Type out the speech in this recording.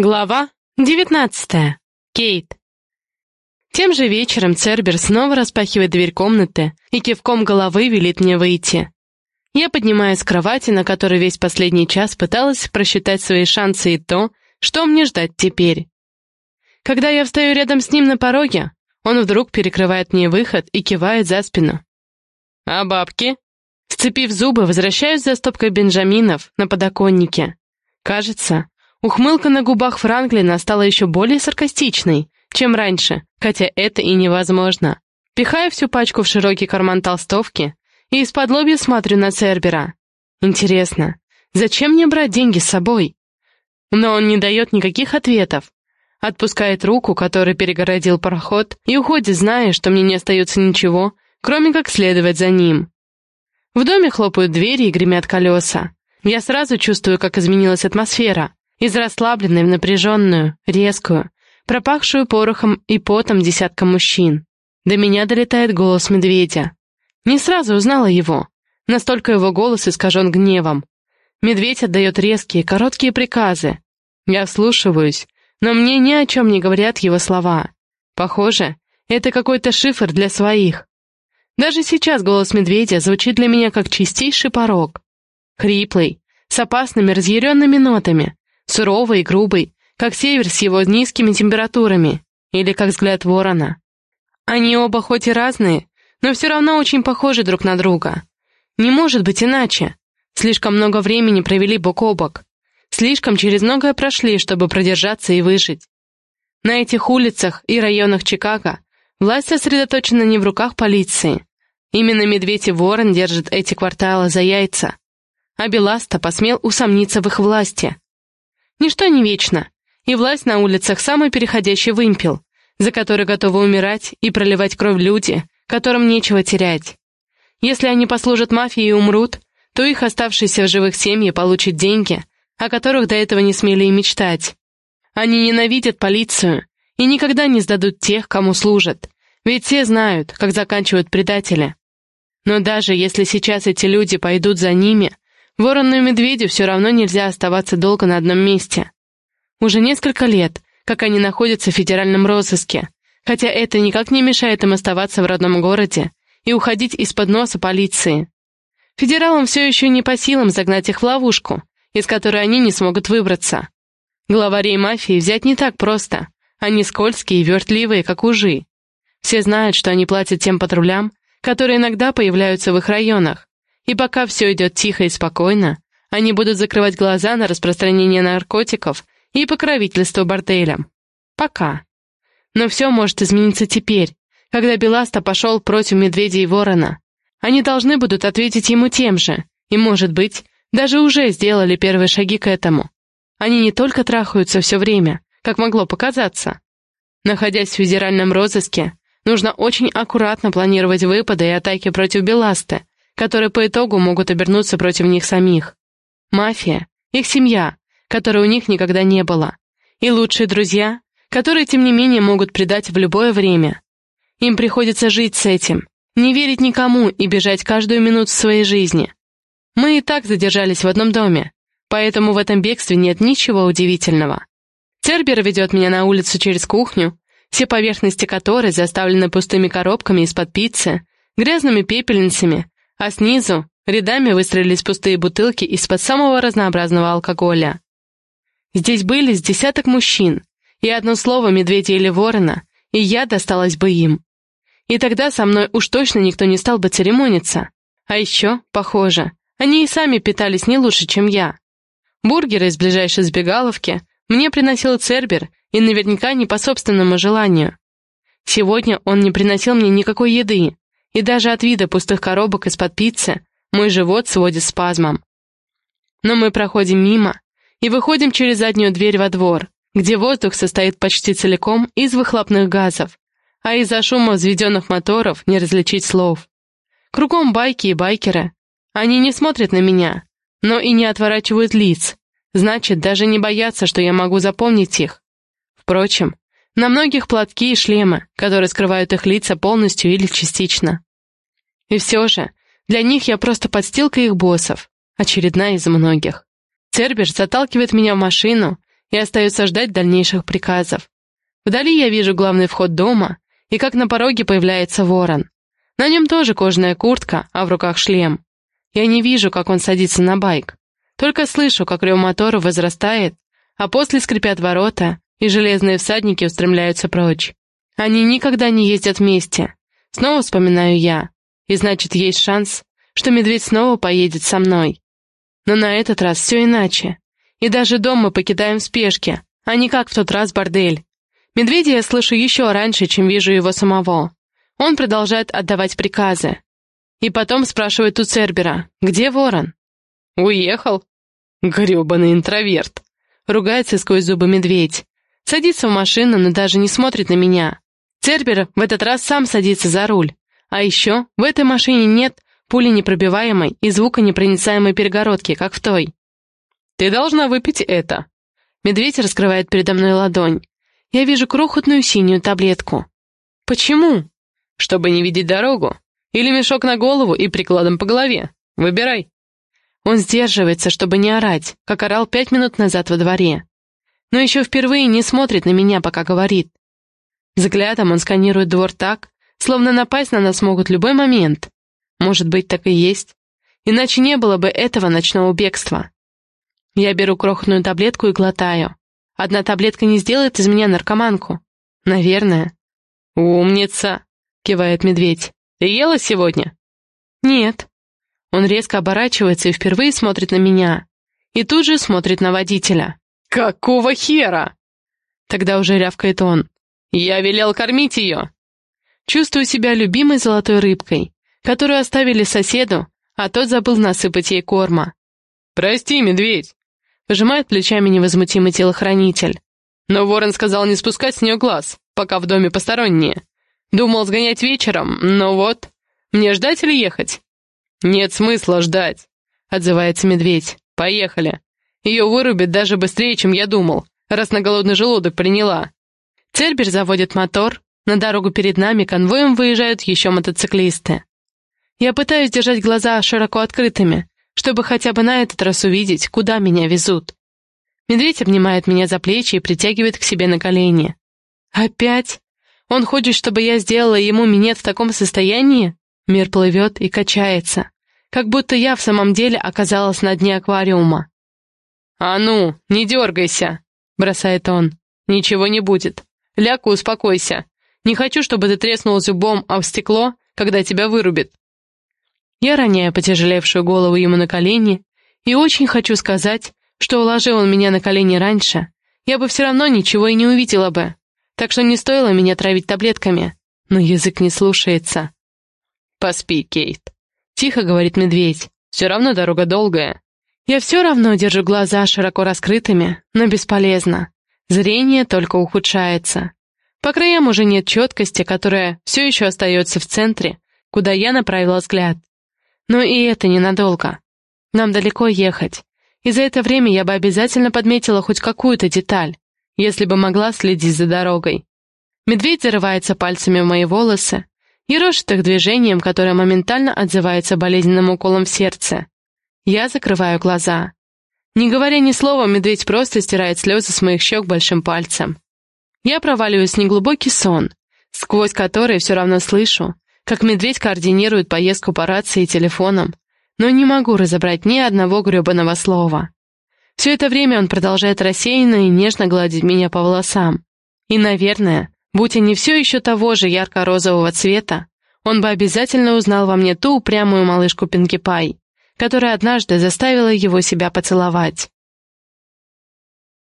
Глава 19. Кейт. Тем же вечером Цербер снова распахивает дверь комнаты и кивком головы велит мне выйти. Я поднимаюсь с кровати, на которой весь последний час пыталась просчитать свои шансы и то, что мне ждать теперь. Когда я встаю рядом с ним на пороге, он вдруг перекрывает мне выход и кивает за спину. «А бабки?» Сцепив зубы, возвращаюсь за стопкой бенджаминов на подоконнике. Кажется, Ухмылка на губах Франклина стала еще более саркастичной, чем раньше, хотя это и невозможно. Пихаю всю пачку в широкий карман толстовки и из-под лобья смотрю на Цербера. Интересно, зачем мне брать деньги с собой? Но он не дает никаких ответов. Отпускает руку, которой перегородил проход, и уходит, зная, что мне не остается ничего, кроме как следовать за ним. В доме хлопают двери и гремят колеса. Я сразу чувствую, как изменилась атмосфера из расслабленной в напряженную, резкую, пропахшую порохом и потом десятка мужчин. До меня долетает голос медведя. Не сразу узнала его. Настолько его голос искажен гневом. Медведь отдает резкие, короткие приказы. Я вслушиваюсь, но мне ни о чем не говорят его слова. Похоже, это какой-то шифр для своих. Даже сейчас голос медведя звучит для меня как чистейший порог. Хриплый, с опасными разъяренными нотами, суровый и грубый, как север с его низкими температурами, или как взгляд ворона. Они оба хоть и разные, но все равно очень похожи друг на друга. Не может быть иначе. Слишком много времени провели бок о бок. Слишком через многое прошли, чтобы продержаться и выжить. На этих улицах и районах Чикаго власть сосредоточена не в руках полиции. Именно медведь и ворон держат эти кварталы за яйца. А Беласта посмел усомниться в их власти. Ничто не вечно, и власть на улицах самый переходящий вымпел, за который готовы умирать и проливать кровь люди, которым нечего терять. Если они послужат мафии и умрут, то их оставшиеся в живых семьи получат деньги, о которых до этого не смели и мечтать. Они ненавидят полицию и никогда не сдадут тех, кому служат, ведь все знают, как заканчивают предатели. Но даже если сейчас эти люди пойдут за ними, Ворону и медведю все равно нельзя оставаться долго на одном месте. Уже несколько лет, как они находятся в федеральном розыске, хотя это никак не мешает им оставаться в родном городе и уходить из-под носа полиции. Федералам все еще не по силам загнать их в ловушку, из которой они не смогут выбраться. Главарей мафии взять не так просто. Они скользкие и вертливые, как ужи. Все знают, что они платят тем патрулям, которые иногда появляются в их районах, и пока все идет тихо и спокойно, они будут закрывать глаза на распространение наркотиков и покровительство борделям. Пока. Но все может измениться теперь, когда Беласта пошел против Медведя и Ворона. Они должны будут ответить ему тем же, и, может быть, даже уже сделали первые шаги к этому. Они не только трахаются все время, как могло показаться. Находясь в федеральном розыске, нужно очень аккуратно планировать выпады и атаки против Беласты, которые по итогу могут обернуться против них самих. Мафия, их семья, которой у них никогда не было. И лучшие друзья, которые, тем не менее, могут предать в любое время. Им приходится жить с этим, не верить никому и бежать каждую минуту своей жизни. Мы и так задержались в одном доме, поэтому в этом бегстве нет ничего удивительного. Цербер ведет меня на улицу через кухню, все поверхности которой заставлены пустыми коробками из-под пиццы, грязными пепельницами, а снизу рядами выстроились пустые бутылки из-под самого разнообразного алкоголя. Здесь были с десяток мужчин, и одно слово медведя или ворона, и я досталась бы им. И тогда со мной уж точно никто не стал бы церемониться. А еще, похоже, они и сами питались не лучше, чем я. Бургеры из ближайшей сбегаловки мне приносил Цербер, и наверняка не по собственному желанию. Сегодня он не приносил мне никакой еды, и даже от вида пустых коробок из-под пиццы мой живот сводит спазмом. Но мы проходим мимо и выходим через заднюю дверь во двор, где воздух состоит почти целиком из выхлопных газов, а из-за шума взведенных моторов не различить слов. Кругом байки и байкеры. Они не смотрят на меня, но и не отворачивают лиц, значит, даже не боятся, что я могу запомнить их. Впрочем, на многих платки и шлемы, которые скрывают их лица полностью или частично. И все же, для них я просто подстилка их боссов, очередная из многих. Цербер заталкивает меня в машину и остается ждать дальнейших приказов. Вдали я вижу главный вход дома, и как на пороге появляется ворон. На нем тоже кожаная куртка, а в руках шлем. Я не вижу, как он садится на байк. Только слышу, как рев мотора возрастает, а после скрипят ворота, и железные всадники устремляются прочь. Они никогда не ездят вместе. Снова вспоминаю я. И значит, есть шанс, что медведь снова поедет со мной. Но на этот раз все иначе. И даже дом мы покидаем в спешке, а не как в тот раз бордель. Медведя я слышу еще раньше, чем вижу его самого. Он продолжает отдавать приказы. И потом спрашивает у Цербера, где ворон? «Уехал?» «Гребаный интроверт!» Ругается сквозь зубы медведь. Садится в машину, но даже не смотрит на меня. Цербер в этот раз сам садится за руль. А еще в этой машине нет пули непробиваемой и звуконепроницаемой перегородки, как в той. «Ты должна выпить это». Медведь раскрывает передо мной ладонь. Я вижу крохотную синюю таблетку. «Почему?» «Чтобы не видеть дорогу. Или мешок на голову и прикладом по голове. Выбирай». Он сдерживается, чтобы не орать, как орал пять минут назад во дворе. Но еще впервые не смотрит на меня, пока говорит. Взглядом он сканирует двор так, словно напасть на нас могут любой момент. Может быть, так и есть. Иначе не было бы этого ночного бегства. Я беру крохотную таблетку и глотаю. Одна таблетка не сделает из меня наркоманку. Наверное. «Умница!» — кивает медведь. «Ты ела сегодня?» «Нет». Он резко оборачивается и впервые смотрит на меня. И тут же смотрит на водителя. «Какого хера?» Тогда уже рявкает он. «Я велел кормить ее!» Чувствую себя любимой золотой рыбкой, которую оставили соседу, а тот забыл насыпать ей корма. «Прости, медведь!» Пожимает плечами невозмутимый телохранитель. Но ворон сказал не спускать с нее глаз, пока в доме посторонние. Думал сгонять вечером, но вот... Мне ждать или ехать? Нет смысла ждать, отзывается медведь. Поехали. Ее вырубит даже быстрее, чем я думал, раз на голодный желудок приняла. Цербер заводит мотор, на дорогу перед нами конвоем выезжают еще мотоциклисты. Я пытаюсь держать глаза широко открытыми, чтобы хотя бы на этот раз увидеть, куда меня везут. Медведь обнимает меня за плечи и притягивает к себе на колени. Опять? Он хочет, чтобы я сделала ему минет в таком состоянии? Мир плывет и качается, как будто я в самом деле оказалась на дне аквариума. «А ну, не дергайся!» — бросает он. «Ничего не будет. Ляку, успокойся. Не хочу, чтобы ты треснул зубом об стекло, когда тебя вырубит. Я роняю потяжелевшую голову ему на колени и очень хочу сказать, что уложил он меня на колени раньше, я бы все равно ничего и не увидела бы, так что не стоило меня травить таблетками, но язык не слушается. «Поспи, Кейт», — тихо говорит медведь, «все равно дорога долгая». Я все равно держу глаза широко раскрытыми, но бесполезно. Зрение только ухудшается. По краям уже нет четкости, которая все еще остается в центре, куда я направила взгляд. Но и это ненадолго. Нам далеко ехать. И за это время я бы обязательно подметила хоть какую-то деталь, если бы могла следить за дорогой. Медведь зарывается пальцами в мои волосы и рошит их движением, которое моментально отзывается болезненным уколом в сердце. Я закрываю глаза. Не говоря ни слова, медведь просто стирает слезы с моих щек большим пальцем. Я проваливаюсь в неглубокий сон, сквозь который все равно слышу, как медведь координирует поездку по рации и телефонам, но не могу разобрать ни одного гребаного слова. Все это время он продолжает рассеянно и нежно гладить меня по волосам. И, наверное, будь они все еще того же ярко-розового цвета, он бы обязательно узнал во мне ту упрямую малышку Пинки Пай, которая однажды заставила его себя поцеловать.